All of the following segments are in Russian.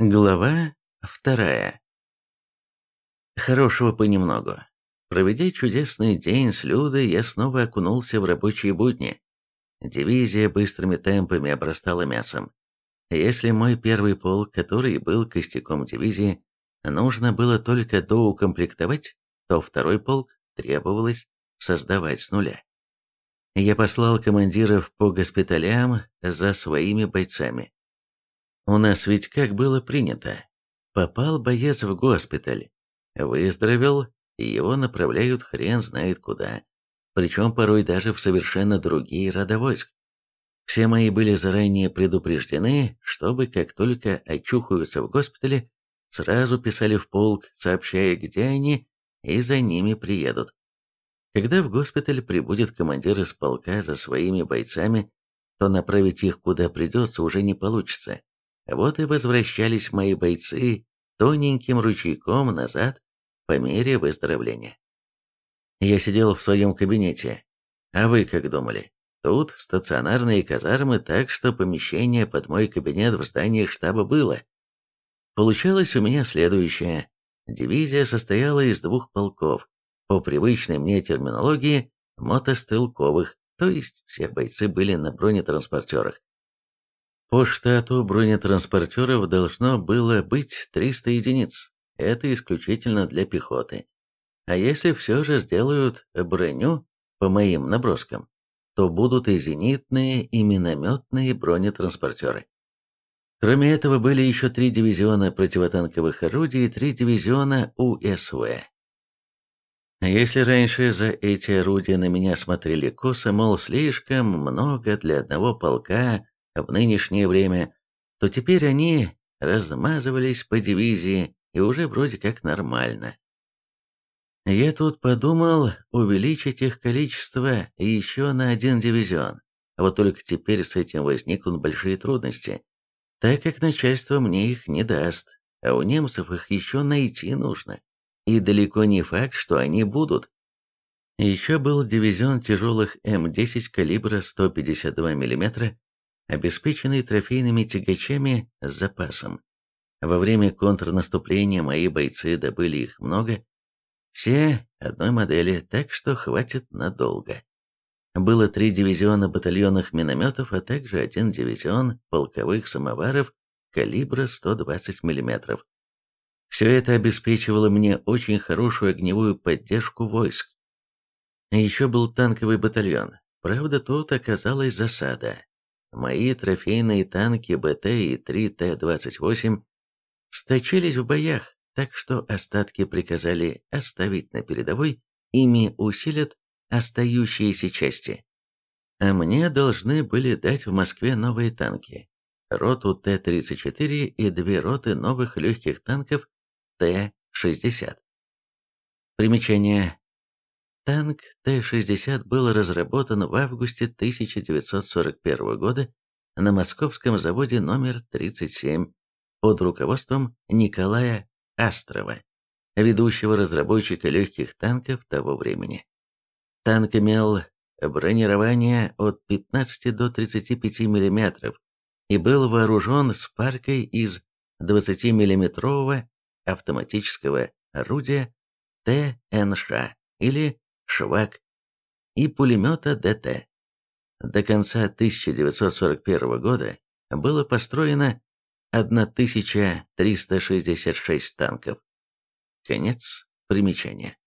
Глава вторая. Хорошего понемногу. Проведя чудесный день с Людой, я снова окунулся в рабочие будни. Дивизия быстрыми темпами обрастала мясом. Если мой первый полк, который был костяком дивизии, нужно было только доукомплектовать, то второй полк требовалось создавать с нуля. Я послал командиров по госпиталям за своими бойцами. У нас ведь как было принято. Попал боец в госпиталь, выздоровел, и его направляют хрен знает куда. Причем порой даже в совершенно другие рода войск. Все мои были заранее предупреждены, чтобы как только очухаются в госпитале, сразу писали в полк, сообщая, где они, и за ними приедут. Когда в госпиталь прибудет командир из полка за своими бойцами, то направить их куда придется уже не получится. Вот и возвращались мои бойцы тоненьким ручейком назад по мере выздоровления. Я сидел в своем кабинете. А вы как думали? Тут стационарные казармы, так что помещение под мой кабинет в здании штаба было. Получалось у меня следующее. Дивизия состояла из двух полков, по привычной мне терминологии, мотострелковых, то есть все бойцы были на бронетранспортерах. По штату бронетранспортеров должно было быть 300 единиц. Это исключительно для пехоты. А если все же сделают броню, по моим наброскам, то будут и зенитные, и минометные бронетранспортеры. Кроме этого были еще три дивизиона противотанковых орудий и три дивизиона УСВ. Если раньше за эти орудия на меня смотрели косо, мол, слишком много для одного полка, в нынешнее время, то теперь они размазывались по дивизии и уже вроде как нормально. Я тут подумал увеличить их количество еще на один дивизион. Вот только теперь с этим возникнут большие трудности, так как начальство мне их не даст, а у немцев их еще найти нужно. И далеко не факт, что они будут. Еще был дивизион тяжелых М10 калибра 152 мм, обеспеченный трофейными тягачами с запасом. Во время контрнаступления мои бойцы добыли их много, все одной модели, так что хватит надолго. Было три дивизиона батальонных минометов, а также один дивизион полковых самоваров калибра 120 мм. Все это обеспечивало мне очень хорошую огневую поддержку войск. Еще был танковый батальон. Правда, тут оказалась засада, Мои трофейные танки БТ и 3 Т-28 сточились в боях, так что остатки приказали оставить на передовой, ими усилят остающиеся части. А мне должны были дать в Москве новые танки, роту Т-34 и две роты новых легких танков Т-60. Примечание. Танк Т-60 был разработан в августе 1941 года на московском заводе номер 37 под руководством Николая Астрова, ведущего разработчика легких танков того времени. Танк имел бронирование от 15 до 35 мм и был вооружен с паркой из 20-миллиметрового автоматического орудия ТНШ или «Швак» и пулемета ДТ. До конца 1941 года было построено 1366 танков. Конец примечания.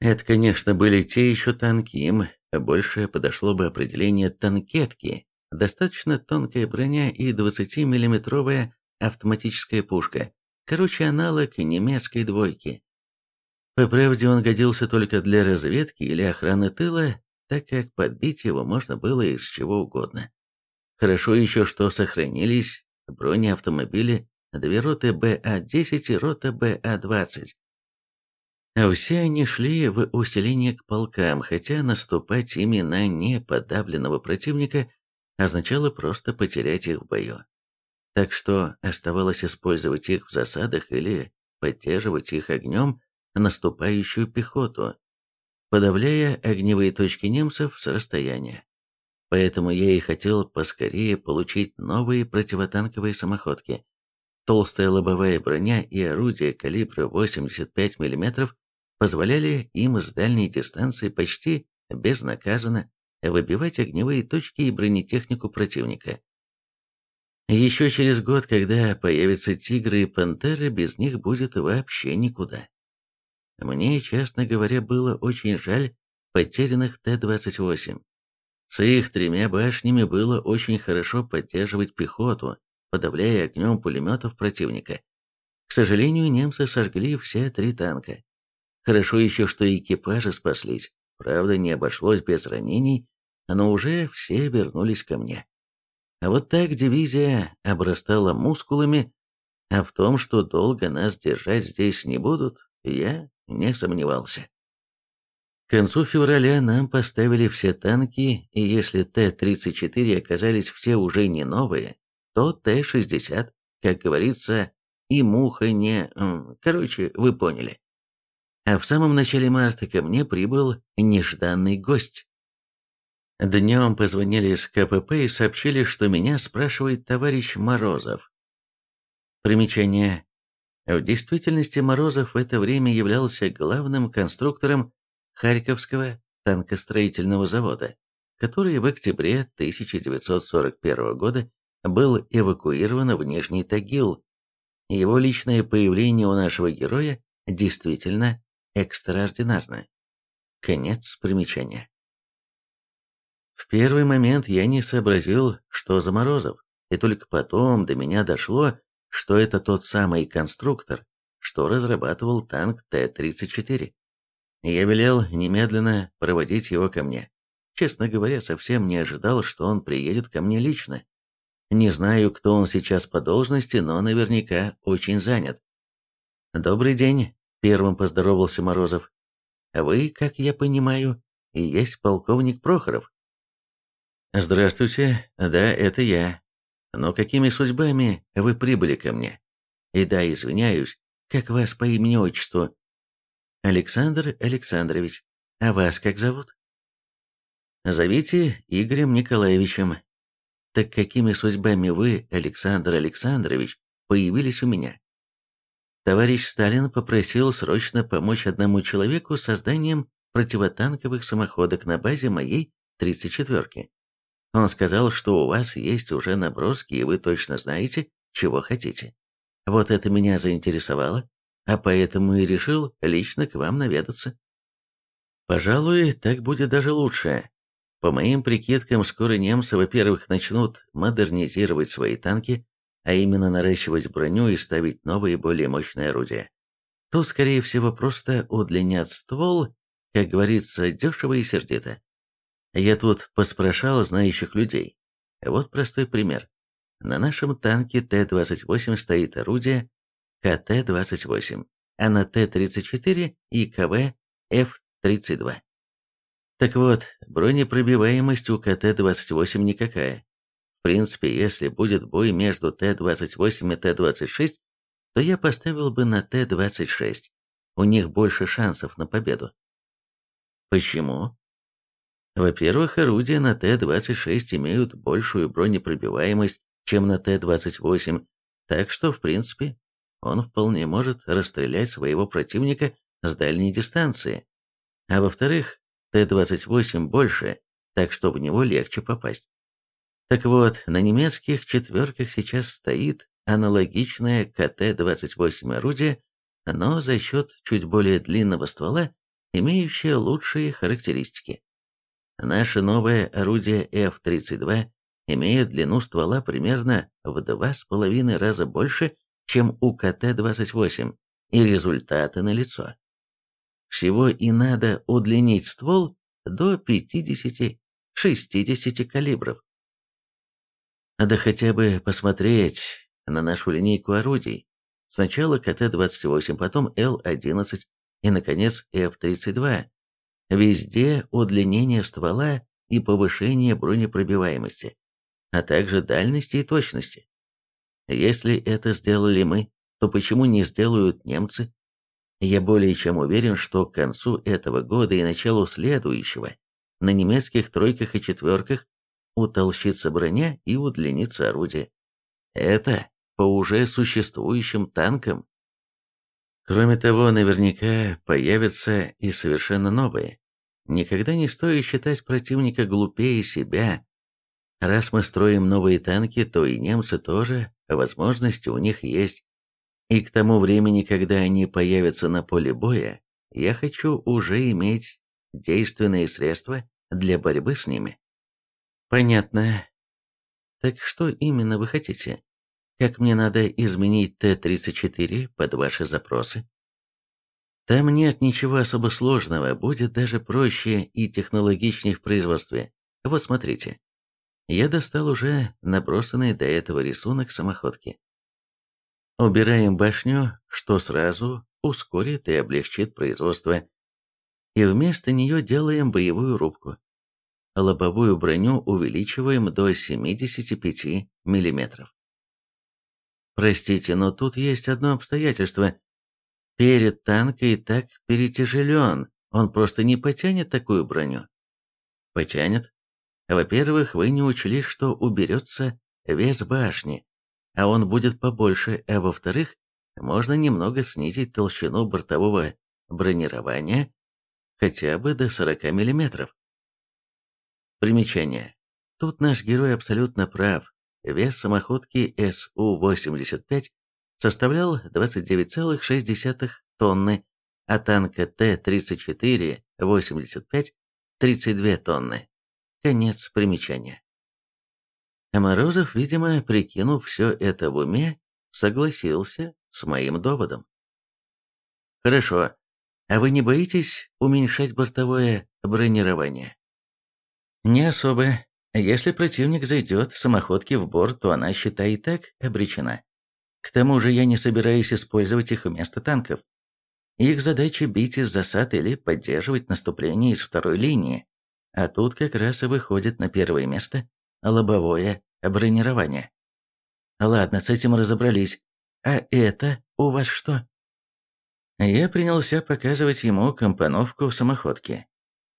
Это, конечно, были те еще танки, им больше подошло бы определение танкетки, достаточно тонкая броня и 20-миллиметровая автоматическая пушка, короче, аналог немецкой двойки. По правде, он годился только для разведки или охраны тыла, так как подбить его можно было из чего угодно. Хорошо еще, что сохранились бронеавтомобили, две роты БА-10 и рота БА-20. А все они шли в усиление к полкам, хотя наступать ими на неподавленного противника означало просто потерять их в бою. Так что оставалось использовать их в засадах или поддерживать их огнем наступающую пехоту, подавляя огневые точки немцев с расстояния. Поэтому я и хотел поскорее получить новые противотанковые самоходки. Толстая лобовая броня и орудия калибра 85 мм позволяли им с дальней дистанции почти безнаказанно выбивать огневые точки и бронетехнику противника. Еще через год, когда появятся тигры и пантеры, без них будет вообще никуда. Мне, честно говоря, было очень жаль потерянных Т-28. С их тремя башнями было очень хорошо поддерживать пехоту, подавляя огнем пулеметов противника. К сожалению, немцы сожгли все три танка. Хорошо еще, что экипажи спаслись, правда, не обошлось без ранений, но уже все вернулись ко мне. А вот так дивизия обрастала мускулами, а в том, что долго нас держать здесь не будут, я не сомневался. К концу февраля нам поставили все танки, и если Т-34 оказались все уже не новые, то Т-60, как говорится, и муха не... Короче, вы поняли. А в самом начале марта ко мне прибыл нежданный гость. Днем позвонили из КПП и сообщили, что меня спрашивает товарищ Морозов. Примечание. В действительности Морозов в это время являлся главным конструктором Харьковского танкостроительного завода, который в октябре 1941 года был эвакуирован в Нижний Тагил. Его личное появление у нашего героя действительно экстраординарно. Конец примечания. В первый момент я не сообразил, что за Морозов, и только потом до меня дошло, что это тот самый конструктор, что разрабатывал танк Т-34. Я велел немедленно проводить его ко мне. Честно говоря, совсем не ожидал, что он приедет ко мне лично. Не знаю, кто он сейчас по должности, но наверняка очень занят. «Добрый день», — первым поздоровался Морозов. «Вы, как я понимаю, и есть полковник Прохоров?» «Здравствуйте, да, это я. Но какими судьбами вы прибыли ко мне? И да, извиняюсь, как вас по имени-отчеству?» «Александр Александрович. А вас как зовут?» «Зовите Игорем Николаевичем. Так какими судьбами вы, Александр Александрович, появились у меня? Товарищ Сталин попросил срочно помочь одному человеку с созданием противотанковых самоходок на базе моей 34-ки. Он сказал, что у вас есть уже наброски, и вы точно знаете, чего хотите. Вот это меня заинтересовало, а поэтому и решил лично к вам наведаться. Пожалуй, так будет даже лучше. По моим прикидкам, скоро немцы, во-первых, начнут модернизировать свои танки, а именно наращивать броню и ставить новые, более мощные орудия. То, скорее всего, просто удлинят ствол, как говорится, дешево и сердито. Я тут поспрашал знающих людей. Вот простой пример. На нашем танке Т-28 стоит орудие КТ-28, а на Т-34 и КВ Ф-32. Так вот, бронепробиваемость у КТ-28 никакая. В принципе, если будет бой между Т-28 и Т-26, то я поставил бы на Т-26. У них больше шансов на победу. Почему? Во-первых, орудия на Т-26 имеют большую бронепробиваемость, чем на Т-28, так что, в принципе, он вполне может расстрелять своего противника с дальней дистанции. А во-вторых, Т-28 больше, так что в него легче попасть. Так вот, на немецких четверках сейчас стоит аналогичное КТ-28 орудие, но за счет чуть более длинного ствола, имеющее лучшие характеристики. Наше новое орудие F-32 имеет длину ствола примерно в два с половиной раза больше, чем у КТ-28, и результаты налицо. Всего и надо удлинить ствол до 50-60 калибров. Да хотя бы посмотреть на нашу линейку орудий. Сначала КТ-28, потом Л-11 и, наконец, Ф-32. Везде удлинение ствола и повышение бронепробиваемости, а также дальности и точности. Если это сделали мы, то почему не сделают немцы я более чем уверен, что к концу этого года и началу следующего на немецких тройках и четверках утолщится броня и удлинится орудие. Это по уже существующим танкам. Кроме того, наверняка появятся и совершенно новые. Никогда не стоит считать противника глупее себя. Раз мы строим новые танки, то и немцы тоже, возможности у них есть. И к тому времени, когда они появятся на поле боя, я хочу уже иметь действенные средства для борьбы с ними. Понятно. Так что именно вы хотите? Как мне надо изменить Т-34 под ваши запросы? Там нет ничего особо сложного, будет даже проще и технологичнее в производстве. Вот смотрите. Я достал уже набросанный до этого рисунок самоходки. Убираем башню, что сразу ускорит и облегчит производство. И вместо нее делаем боевую рубку. Лобовую броню увеличиваем до 75 мм. Простите, но тут есть одно обстоятельство. Перед танк и так перетяжелен, он просто не потянет такую броню. Потянет. Во-первых, вы не учли, что уберется вес башни, а он будет побольше, а во-вторых, можно немного снизить толщину бортового бронирования хотя бы до 40 мм. Примечание. Тут наш герой абсолютно прав. Вес самоходки СУ-85 составлял 29,6 тонны, а танка Т-34-85 – 32 тонны. Конец примечания. Морозов, видимо, прикинув все это в уме, согласился с моим доводом. Хорошо, а вы не боитесь уменьшать бортовое бронирование? Не особо. Если противник зайдет самоходки в борт, то она, считай, и так обречена. К тому же я не собираюсь использовать их вместо танков. Их задача бить из засад или поддерживать наступление из второй линии. А тут как раз и выходит на первое место лобовое бронирование. Ладно, с этим разобрались. А это у вас что? Я принялся показывать ему компоновку самоходки.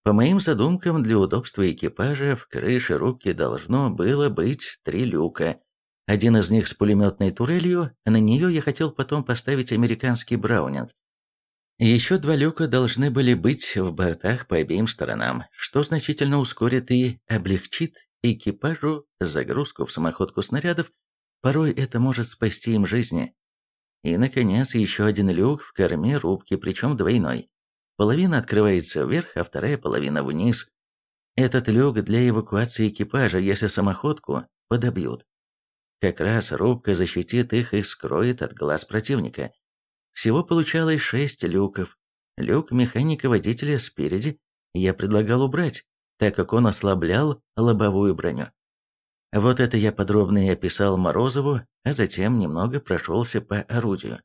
По моим задумкам, для удобства экипажа в крыше рубки должно было быть три люка. Один из них с пулеметной турелью, на нее я хотел потом поставить американский браунинг. Еще два люка должны были быть в бортах по обеим сторонам, что значительно ускорит и облегчит экипажу загрузку в самоходку снарядов, порой это может спасти им жизни. И, наконец, еще один люк в корме рубки, причем двойной. Половина открывается вверх, а вторая половина вниз. Этот люк для эвакуации экипажа, если самоходку подобьют. Как раз рубка защитит их и скроет от глаз противника. Всего получалось шесть люков. Люк механика-водителя спереди я предлагал убрать, так как он ослаблял лобовую броню. Вот это я подробно и описал Морозову, а затем немного прошелся по орудию.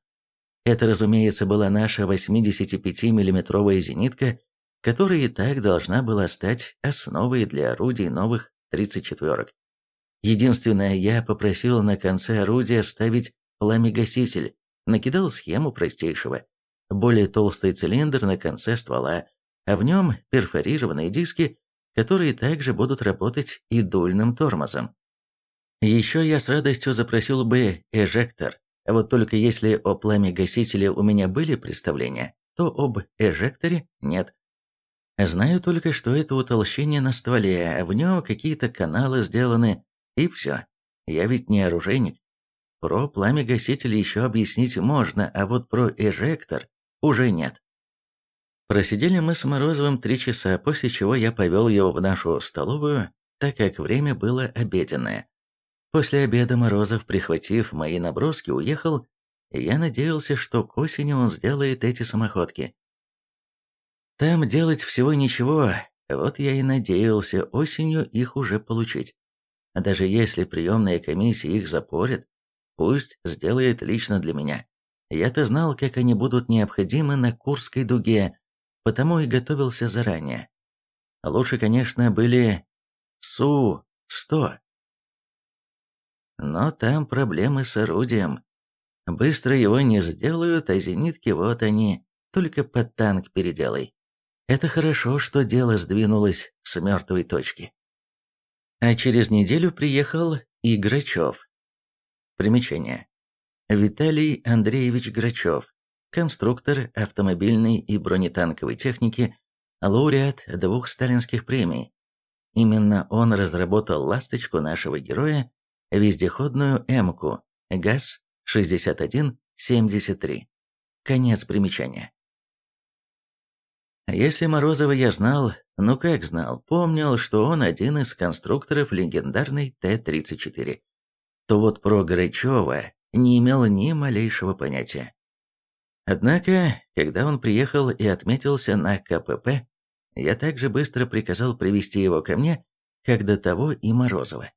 Это, разумеется, была наша 85-миллиметровая зенитка, которая и так должна была стать основой для орудий новых 34-ок. Единственное, я попросил на конце орудия ставить пламегаситель, накидал схему простейшего. Более толстый цилиндр на конце ствола, а в нем перфорированные диски, которые также будут работать и дульным тормозом. Еще я с радостью запросил бы эжектор, вот только если о пламя-гасителе у меня были представления, то об эжекторе нет. Знаю только, что это утолщение на стволе, а в нем какие-то каналы сделаны, и все. Я ведь не оружейник. Про пламя-гаситель еще объяснить можно, а вот про эжектор уже нет. Просидели мы с Морозовым три часа, после чего я повел его в нашу столовую, так как время было обеденное. После обеда Морозов, прихватив мои наброски, уехал, и я надеялся, что к осени он сделает эти самоходки. Там делать всего ничего, вот я и надеялся осенью их уже получить. Даже если приемная комиссия их запорит, пусть сделает лично для меня. Я-то знал, как они будут необходимы на Курской дуге, потому и готовился заранее. Лучше, конечно, были Су-100, но там проблемы с орудием. Быстро его не сделают, а зенитки вот они, только под танк переделай. Это хорошо, что дело сдвинулось с мертвой точки. А через неделю приехал и Грачев. Примечание. Виталий Андреевич Грачев, конструктор автомобильной и бронетанковой техники, лауреат двух сталинских премий. Именно он разработал ласточку нашего героя, вездеходную «Эмку» ГАЗ-6173. Конец примечания. Если Морозова я знал, ну как знал, помнил, что он один из конструкторов легендарной Т-34, то вот про Грачева не имел ни малейшего понятия. Однако, когда он приехал и отметился на КПП, я также быстро приказал привести его ко мне, как до того и Морозова.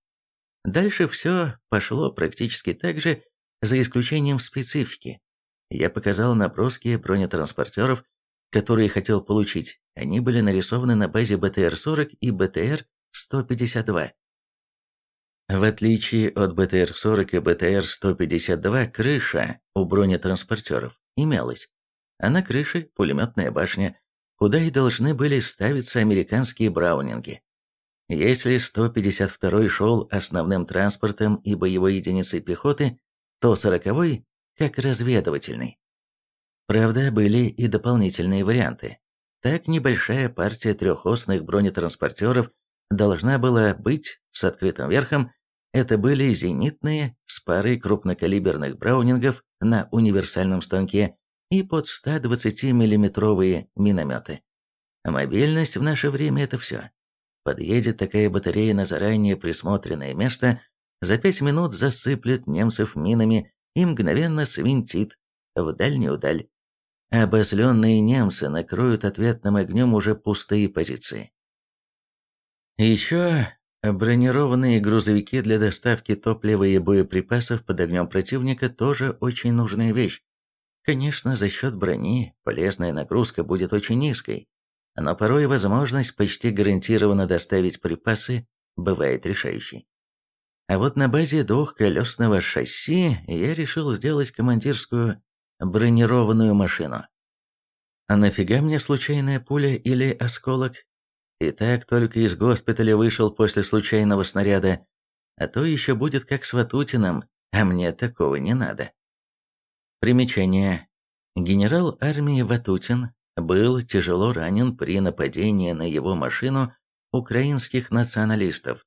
Дальше все пошло практически так же, за исключением специфики. Я показал наброски бронетранспортеров, которые хотел получить. Они были нарисованы на базе БТР-40 и БТР-152. В отличие от БТР-40 и БТР-152, крыша у бронетранспортеров имелась, а на крыше пулеметная башня, куда и должны были ставиться американские браунинги. Если 152-й шел основным транспортом и боевой единицей пехоты, то 40-й – как разведывательный. Правда, были и дополнительные варианты. Так небольшая партия трехосных бронетранспортеров должна была быть с открытым верхом это были зенитные с парой крупнокалиберных браунингов на универсальном станке и под 120 миллиметровые минометы. Мобильность в наше время – это все. Подъедет такая батарея на заранее присмотренное место, за пять минут засыплет немцев минами и мгновенно свинтит в дальнюю даль. Обозленные немцы накроют ответным огнем уже пустые позиции. Еще Бронированные грузовики для доставки топлива и боеприпасов под огнем противника тоже очень нужная вещь. Конечно, за счет брони полезная нагрузка будет очень низкой, но порой возможность почти гарантированно доставить припасы бывает решающей. А вот на базе двухколесного шасси я решил сделать командирскую бронированную машину. А нафига мне случайная пуля или осколок и так только из госпиталя вышел после случайного снаряда, а то еще будет как с Ватутиным, а мне такого не надо. Примечание. Генерал армии Ватутин был тяжело ранен при нападении на его машину украинских националистов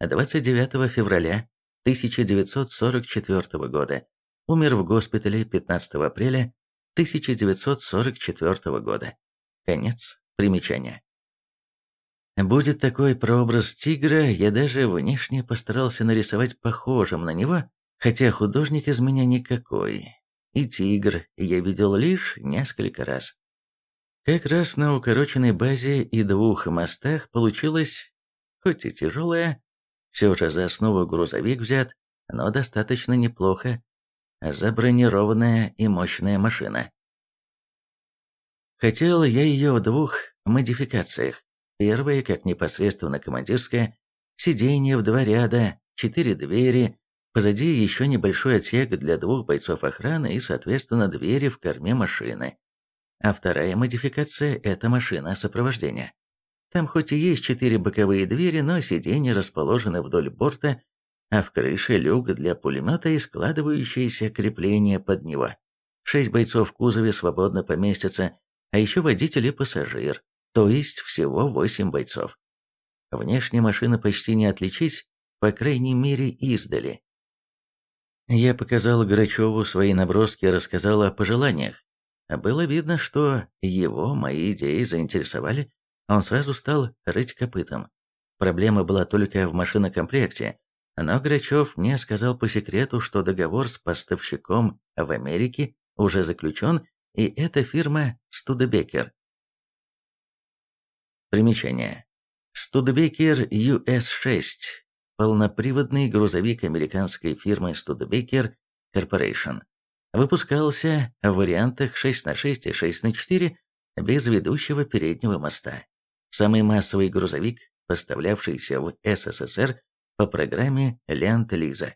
29 февраля 1944 года. Умер в госпитале 15 апреля 1944 года. Конец примечания. Будет такой прообраз тигра, я даже внешне постарался нарисовать похожим на него, хотя художник из меня никакой. И тигр я видел лишь несколько раз. Как раз на укороченной базе и двух мостах получилось, хоть и тяжелое, все же за основу грузовик взят, но достаточно неплохо, забронированная и мощная машина. Хотел я ее в двух модификациях. Первая, как непосредственно командирская, сиденье в два ряда, четыре двери, позади еще небольшой отсек для двух бойцов охраны и, соответственно, двери в корме машины. А вторая модификация – это машина сопровождения. Там хоть и есть четыре боковые двери, но сиденья расположены вдоль борта, а в крыше люк для пулемета и складывающиеся крепления под него. Шесть бойцов в кузове свободно поместятся, а еще водитель и пассажир то есть всего 8 бойцов. Внешне машина почти не отличить, по крайней мере издали. Я показал Грачеву свои наброски и рассказал о пожеланиях. Было видно, что его мои идеи заинтересовали, он сразу стал рыть копытом. Проблема была только в машинокомплекте, но Грачев мне сказал по секрету, что договор с поставщиком в Америке уже заключен, и это фирма Студебекер. Примечание. Studebaker US-6 – полноприводный грузовик американской фирмы Studebaker Corporation. Выпускался в вариантах 6 на 6 и 6 на 4 без ведущего переднего моста. Самый массовый грузовик, поставлявшийся в СССР по программе Ленд-Лиза.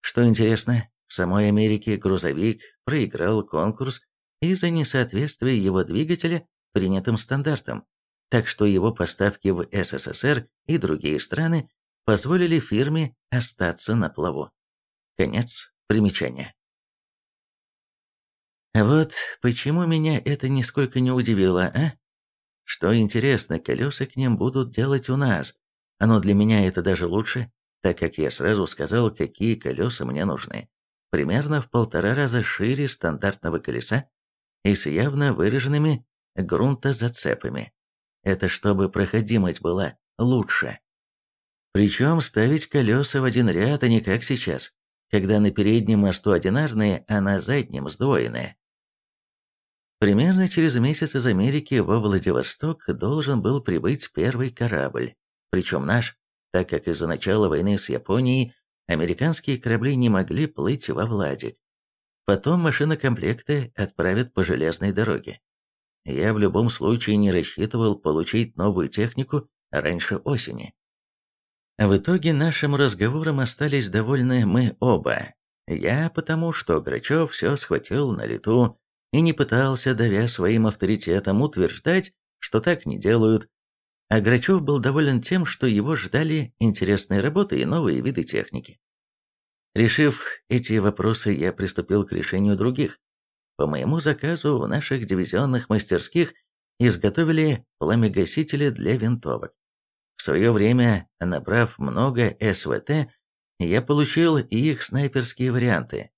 Что интересно, в самой Америке грузовик проиграл конкурс из-за несоответствия его двигателя принятым стандартам так что его поставки в СССР и другие страны позволили фирме остаться на плаву. Конец примечания. Вот почему меня это нисколько не удивило, а? Что интересно, колеса к ним будут делать у нас. Но для меня это даже лучше, так как я сразу сказал, какие колеса мне нужны. Примерно в полтора раза шире стандартного колеса и с явно выраженными грунтозацепами. Это чтобы проходимость была лучше. Причем ставить колеса в один ряд, а не как сейчас, когда на переднем мосту одинарные, а на заднем сдвоенные. Примерно через месяц из Америки во Владивосток должен был прибыть первый корабль, причем наш, так как из-за начала войны с Японией американские корабли не могли плыть во Владик. Потом машинокомплекты отправят по железной дороге. Я в любом случае не рассчитывал получить новую технику раньше осени. В итоге нашим разговором остались довольны мы оба. Я потому, что Грачев все схватил на лету и не пытался, давя своим авторитетом, утверждать, что так не делают. А Грачев был доволен тем, что его ждали интересные работы и новые виды техники. Решив эти вопросы, я приступил к решению других. По моему заказу в наших дивизионных мастерских изготовили пламегасители для винтовок. В свое время, набрав много СВТ, я получил и их снайперские варианты.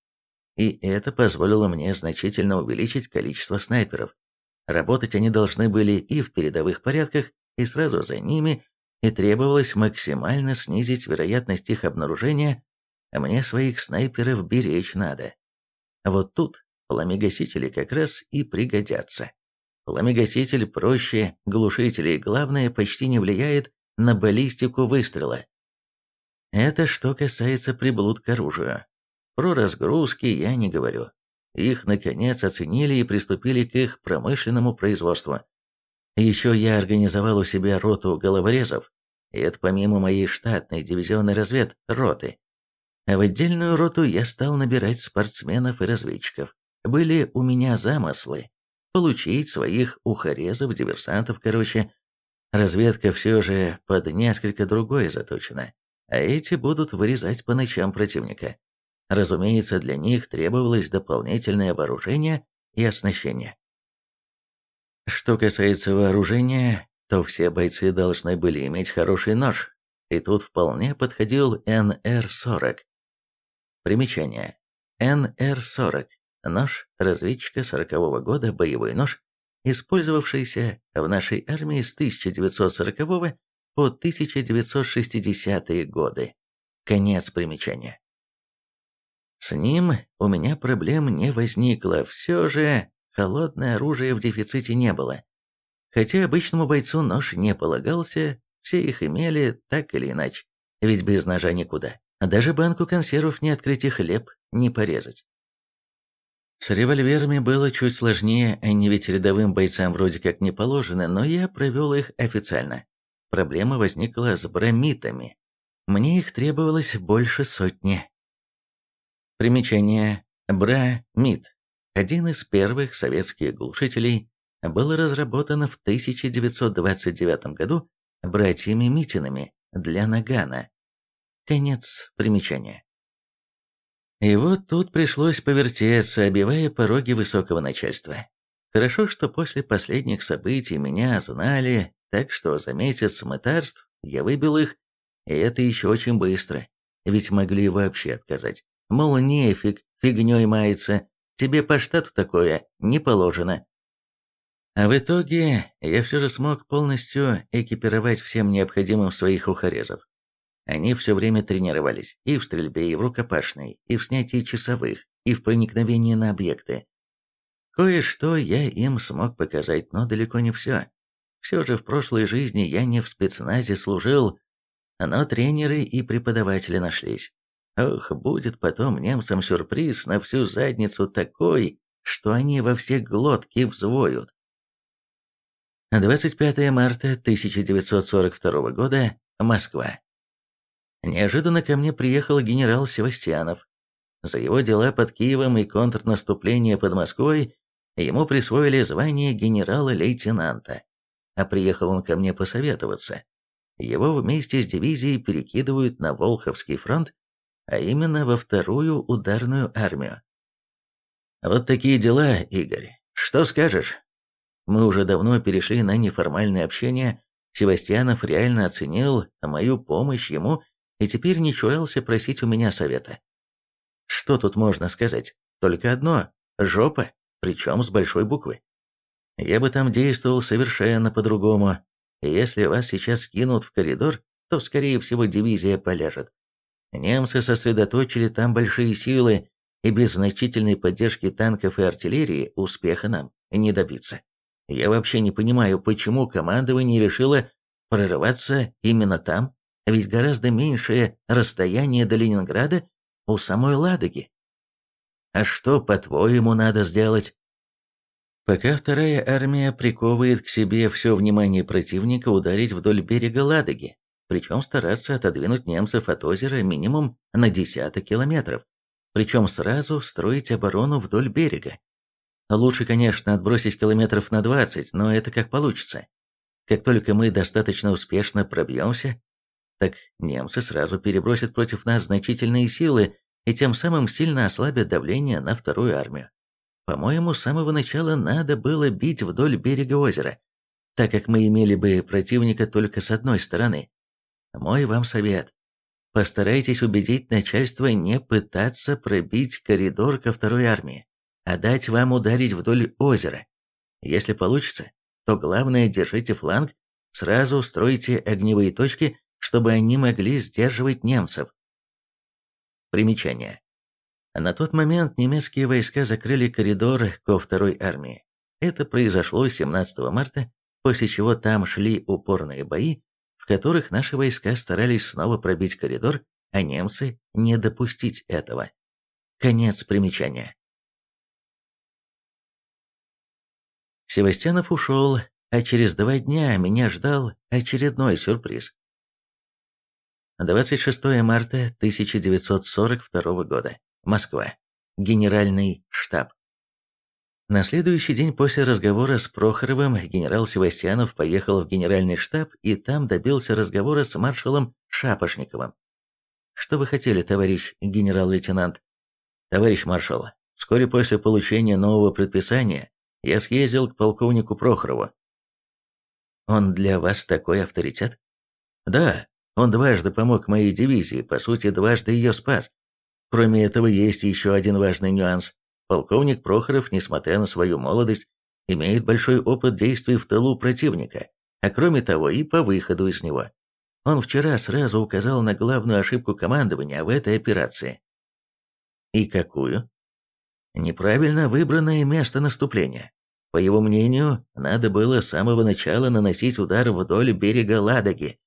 И это позволило мне значительно увеличить количество снайперов. Работать они должны были и в передовых порядках, и сразу за ними, и требовалось максимально снизить вероятность их обнаружения а мне своих снайперов беречь надо. Вот тут пламегасители как раз и пригодятся. Пламегаситель проще глушителя и, главное, почти не влияет на баллистику выстрела. Это что касается приблуд к оружию. Про разгрузки я не говорю. Их, наконец, оценили и приступили к их промышленному производству. Еще я организовал у себя роту головорезов, и это помимо моей штатной дивизионной развед роты. А в отдельную роту я стал набирать спортсменов и разведчиков. Были у меня замыслы получить своих ухорезов, диверсантов, короче. Разведка все же под несколько другое заточена, а эти будут вырезать по ночам противника. Разумеется, для них требовалось дополнительное вооружение и оснащение. Что касается вооружения, то все бойцы должны были иметь хороший нож, и тут вполне подходил НР-40. Примечание. НР-40. Нож разведчика 40-го года, боевой нож, использовавшийся в нашей армии с 1940 по 1960-е годы. Конец примечания. С ним у меня проблем не возникло, все же холодное оружие в дефиците не было. Хотя обычному бойцу нож не полагался, все их имели так или иначе, ведь без ножа никуда. Даже банку консервов не открыть и хлеб не порезать. С револьверами было чуть сложнее, они ведь рядовым бойцам вроде как не положены, но я провел их официально. Проблема возникла с бромитами. Мне их требовалось больше сотни. Примечание. Бра-мит. Один из первых советских глушителей был разработан в 1929 году братьями Митинами для Нагана. Конец примечания. И вот тут пришлось повертеться, обивая пороги высокого начальства. Хорошо, что после последних событий меня знали, так что за месяц мытарств я выбил их, и это еще очень быстро, ведь могли вообще отказать. Мол, нефиг, фигней мается, тебе по штату такое не положено. А в итоге я все же смог полностью экипировать всем необходимым своих ухорезов. Они все время тренировались и в стрельбе, и в рукопашной, и в снятии часовых, и в проникновении на объекты. Кое-что я им смог показать, но далеко не все. Все же в прошлой жизни я не в спецназе служил, но тренеры и преподаватели нашлись. Ох, будет потом немцам сюрприз на всю задницу такой, что они во все глотки взвоют. 25 марта 1942 года, Москва. Неожиданно ко мне приехал генерал Севастьянов. За его дела под Киевом и контрнаступление под Москвой ему присвоили звание генерала-лейтенанта. А приехал он ко мне посоветоваться. Его вместе с дивизией перекидывают на Волховский фронт, а именно во вторую ударную армию. Вот такие дела, Игорь. Что скажешь? Мы уже давно перешли на неформальное общение. Севастьянов реально оценил мою помощь ему и теперь не чурался просить у меня совета. Что тут можно сказать? Только одно – жопа, причем с большой буквы. Я бы там действовал совершенно по-другому. Если вас сейчас кинут в коридор, то, скорее всего, дивизия полежит. Немцы сосредоточили там большие силы, и без значительной поддержки танков и артиллерии успеха нам не добиться. Я вообще не понимаю, почему командование решило прорываться именно там, ведь гораздо меньшее расстояние до Ленинграда у самой Ладоги. А что, по-твоему, надо сделать? Пока вторая армия приковывает к себе все внимание противника ударить вдоль берега Ладоги, причем стараться отодвинуть немцев от озера минимум на десяток километров, причем сразу строить оборону вдоль берега. Лучше, конечно, отбросить километров на 20, но это как получится. Как только мы достаточно успешно пробьемся, так немцы сразу перебросят против нас значительные силы и тем самым сильно ослабят давление на вторую армию. По-моему, с самого начала надо было бить вдоль берега озера, так как мы имели бы противника только с одной стороны. Мой вам совет. Постарайтесь убедить начальство не пытаться пробить коридор ко второй армии, а дать вам ударить вдоль озера. Если получится, то главное держите фланг, сразу стройте огневые точки, чтобы они могли сдерживать немцев. Примечание. На тот момент немецкие войска закрыли коридор ко второй армии. Это произошло 17 марта, после чего там шли упорные бои, которых наши войска старались снова пробить коридор, а немцы не допустить этого. Конец примечания. Севастьянов ушел, а через два дня меня ждал очередной сюрприз. 26 марта 1942 года. Москва. Генеральный штаб. На следующий день после разговора с Прохоровым генерал Севастьянов поехал в генеральный штаб и там добился разговора с маршалом Шапошниковым. «Что вы хотели, товарищ генерал-лейтенант?» «Товарищ маршал, вскоре после получения нового предписания я съездил к полковнику Прохорову». «Он для вас такой авторитет?» «Да, он дважды помог моей дивизии, по сути, дважды ее спас. Кроме этого, есть еще один важный нюанс. Полковник Прохоров, несмотря на свою молодость, имеет большой опыт действий в тылу противника, а кроме того и по выходу из него. Он вчера сразу указал на главную ошибку командования в этой операции. И какую? Неправильно выбранное место наступления. По его мнению, надо было с самого начала наносить удар вдоль берега Ладоги.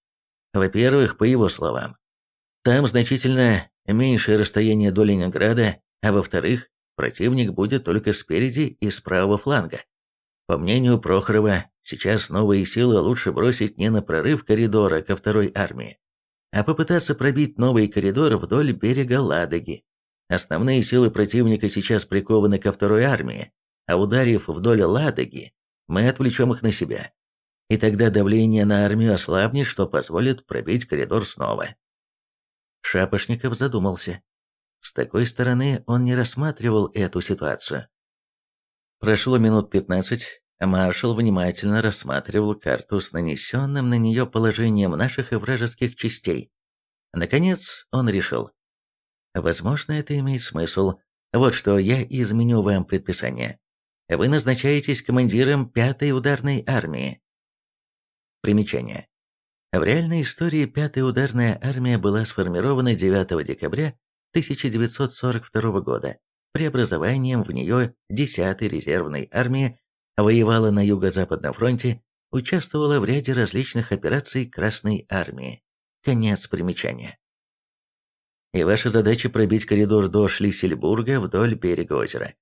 Во-первых, по его словам, там значительно меньшее расстояние до Ленинграда, а во-вторых, противник будет только спереди и с правого фланга. По мнению Прохорова, сейчас новые силы лучше бросить не на прорыв коридора ко второй армии, а попытаться пробить новый коридор вдоль берега Ладоги. Основные силы противника сейчас прикованы ко второй армии, а ударив вдоль Ладоги, мы отвлечем их на себя. И тогда давление на армию ослабнет, что позволит пробить коридор снова. Шапошников задумался. С такой стороны он не рассматривал эту ситуацию. Прошло минут пятнадцать, а маршал внимательно рассматривал карту с нанесенным на нее положением наших и вражеских частей. Наконец он решил. Возможно, это имеет смысл. Вот что, я изменю вам предписание. Вы назначаетесь командиром пятой ударной армии. Примечание. В реальной истории пятая ударная армия была сформирована 9 декабря 1942 года. Преобразованием в нее 10-й резервной армии воевала на Юго-Западном фронте, участвовала в ряде различных операций Красной армии. Конец примечания. И ваша задача пробить коридор до Шлиссельбурга вдоль берега озера.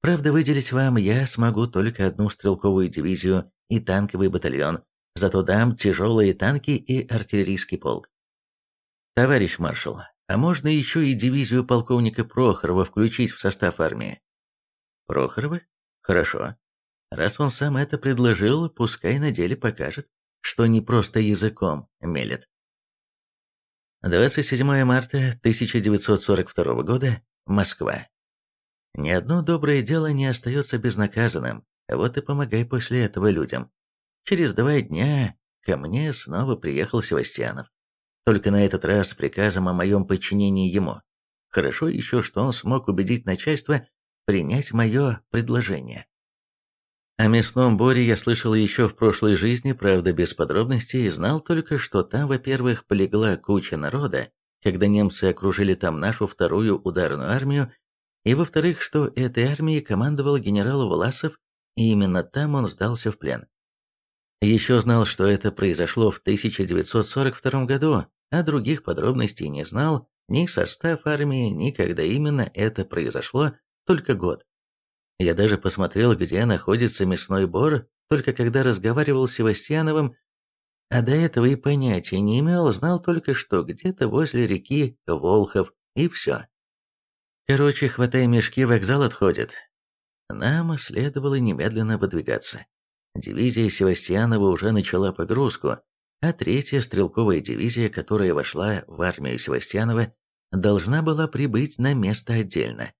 Правда, выделить вам я смогу только одну стрелковую дивизию и танковый батальон, зато дам тяжелые танки и артиллерийский полк. Товарищ маршал, а можно еще и дивизию полковника Прохорова включить в состав армии? Прохорова? Хорошо. Раз он сам это предложил, пускай на деле покажет, что не просто языком мелет. 27 марта 1942 года, Москва. Ни одно доброе дело не остается безнаказанным, вот и помогай после этого людям. Через два дня ко мне снова приехал Севастьянов. Только на этот раз с приказом о моем подчинении ему. Хорошо еще, что он смог убедить начальство принять мое предложение. О мясном боре я слышал еще в прошлой жизни, правда без подробностей, и знал только, что там, во-первых, полегла куча народа, когда немцы окружили там нашу вторую ударную армию, и во-вторых, что этой армией командовал генерал Власов, и именно там он сдался в плен. Еще знал, что это произошло в 1942 году, а других подробностей не знал, ни состав армии, ни когда именно это произошло, только год. Я даже посмотрел, где находится мясной бор, только когда разговаривал с Севастьяновым, а до этого и понятия не имел, знал только, что где-то возле реки Волхов, и все. Короче, хватай мешки, вокзал отходит. Нам следовало немедленно выдвигаться. Дивизия Севастьянова уже начала погрузку, а третья стрелковая дивизия, которая вошла в армию Севастьянова, должна была прибыть на место отдельно.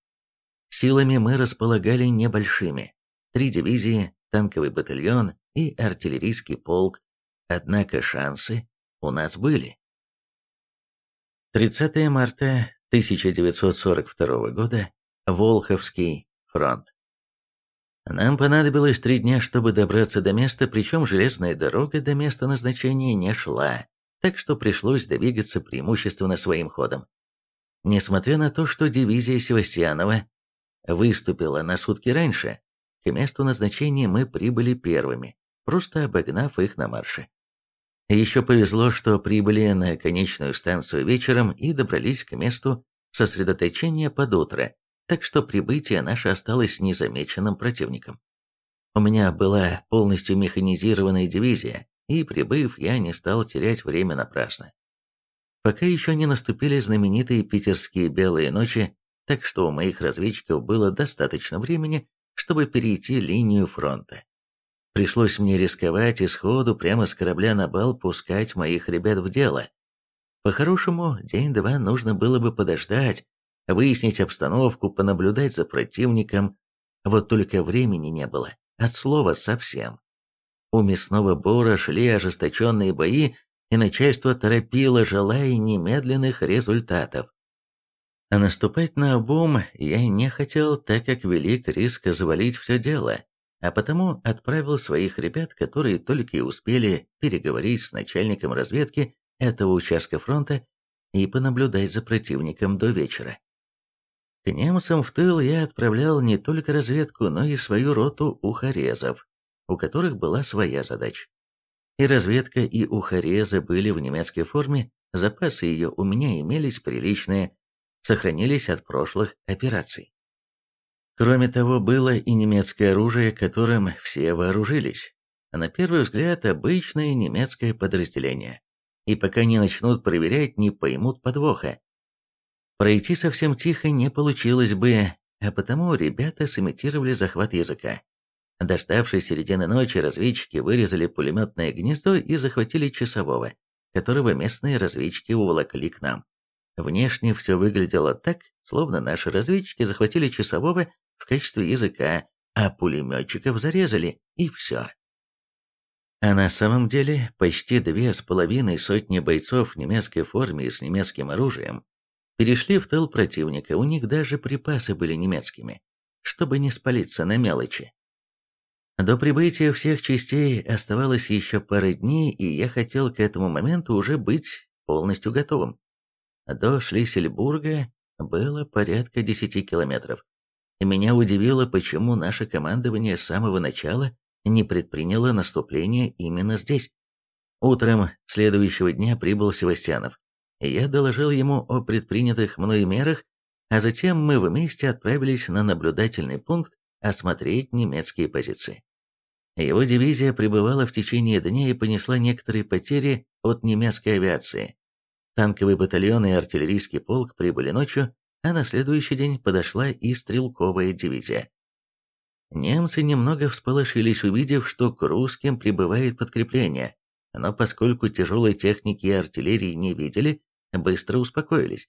Силами мы располагали небольшими. Три дивизии, танковый батальон и артиллерийский полк. Однако шансы у нас были. 30 марта 1942 года. Волховский фронт. Нам понадобилось три дня, чтобы добраться до места, причем железная дорога до места назначения не шла, так что пришлось двигаться преимущественно своим ходом. Несмотря на то, что дивизия Севастьянова выступила на сутки раньше, к месту назначения мы прибыли первыми, просто обогнав их на марше. Еще повезло, что прибыли на конечную станцию вечером и добрались к месту сосредоточения под утро, так что прибытие наше осталось незамеченным противником. У меня была полностью механизированная дивизия, и, прибыв, я не стал терять время напрасно. Пока еще не наступили знаменитые питерские белые ночи, так что у моих разведчиков было достаточно времени, чтобы перейти линию фронта. Пришлось мне рисковать и сходу прямо с корабля на бал пускать моих ребят в дело. По-хорошему, день-два нужно было бы подождать, выяснить обстановку, понаблюдать за противником. Вот только времени не было, от слова совсем. У мясного бора шли ожесточенные бои, и начальство торопило, желая немедленных результатов. А наступать на обум я не хотел, так как велик риск завалить все дело, а потому отправил своих ребят, которые только и успели переговорить с начальником разведки этого участка фронта и понаблюдать за противником до вечера. К немцам в тыл я отправлял не только разведку, но и свою роту ухарезов, у которых была своя задача. И разведка, и ухарезы были в немецкой форме, запасы ее у меня имелись приличные, сохранились от прошлых операций. Кроме того, было и немецкое оружие, которым все вооружились. На первый взгляд, обычное немецкое подразделение. И пока не начнут проверять, не поймут подвоха. Пройти совсем тихо не получилось бы, а потому ребята сымитировали захват языка. Дождавшись середины ночи, разведчики вырезали пулеметное гнездо и захватили часового, которого местные разведчики уволокли к нам. Внешне все выглядело так, словно наши разведчики захватили часового в качестве языка, а пулеметчиков зарезали, и все. А на самом деле почти две с половиной сотни бойцов в немецкой форме и с немецким оружием перешли в тыл противника, у них даже припасы были немецкими, чтобы не спалиться на мелочи. До прибытия всех частей оставалось еще пара дней, и я хотел к этому моменту уже быть полностью готовым. До Шлиссельбурга было порядка 10 километров. И меня удивило, почему наше командование с самого начала не предприняло наступление именно здесь. Утром следующего дня прибыл Севастьянов. Я доложил ему о предпринятых мной мерах, а затем мы вместе отправились на наблюдательный пункт осмотреть немецкие позиции. Его дивизия пребывала в течение дня и понесла некоторые потери от немецкой авиации. Танковый батальон и артиллерийский полк прибыли ночью, а на следующий день подошла и стрелковая дивизия. Немцы немного всполошились, увидев, что к русским прибывает подкрепление, но поскольку тяжелой техники и артиллерии не видели, быстро успокоились.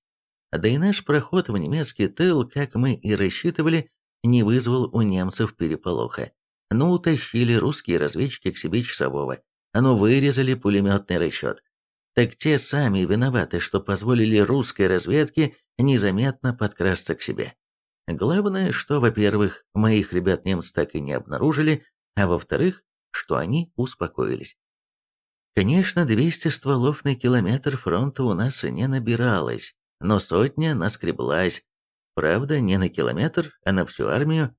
Да и наш проход в немецкий тыл, как мы и рассчитывали, не вызвал у немцев переполоха. Ну, утащили русские разведчики к себе часового, ну, вырезали пулеметный расчет. Так те сами виноваты, что позволили русской разведке незаметно подкрасться к себе. Главное, что, во-первых, моих ребят немцы так и не обнаружили, а во-вторых, что они успокоились. Конечно, 200 стволов на километр фронта у нас не набиралось, но сотня наскреблась. Правда, не на километр, а на всю армию.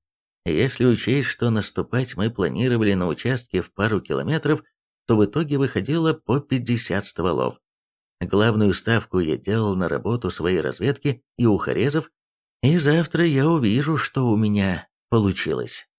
Если учесть, что наступать мы планировали на участке в пару километров, то в итоге выходило по 50 стволов. Главную ставку я делал на работу своей разведки и ухарезов, и завтра я увижу, что у меня получилось.